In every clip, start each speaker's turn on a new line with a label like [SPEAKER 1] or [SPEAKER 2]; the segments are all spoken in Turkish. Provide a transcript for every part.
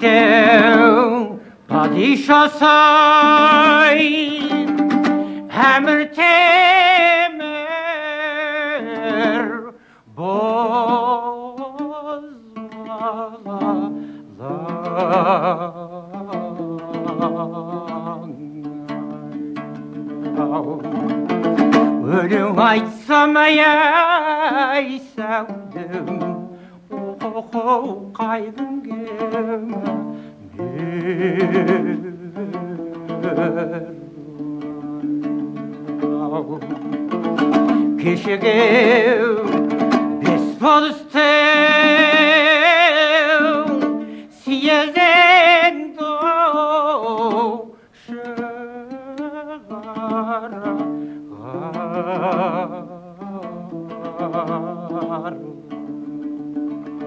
[SPEAKER 1] Tev padişasay Emir temer bozmalan Ölüm ay ey sevdim korku kaygım Keşke despot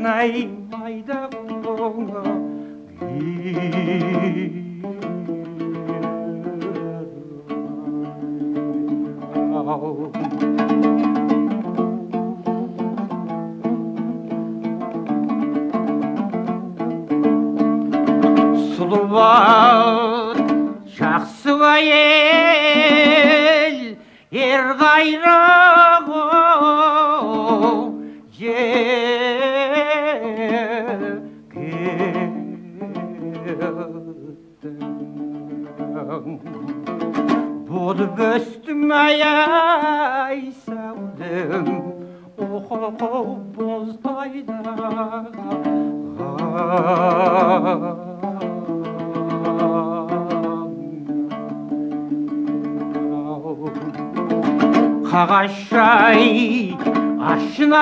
[SPEAKER 1] най майда қолыңа сұлуат жақсы әйел ер кеттің болып өстім ай ай сәулем оқып бозтайда қағашай ашын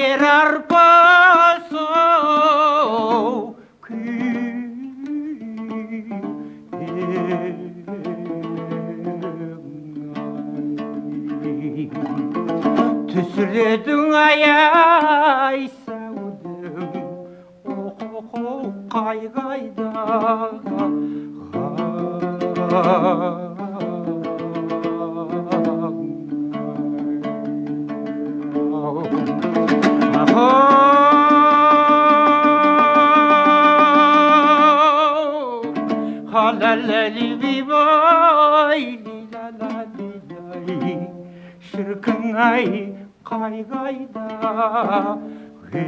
[SPEAKER 1] ер арпа Hasretin ayay sevdim Oh oh oh kaygayda Halaleli bir boy, lila la dilay, şırkın ay, 海外だへ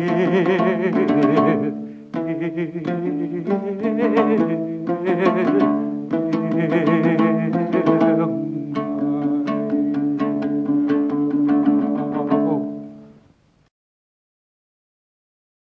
[SPEAKER 1] え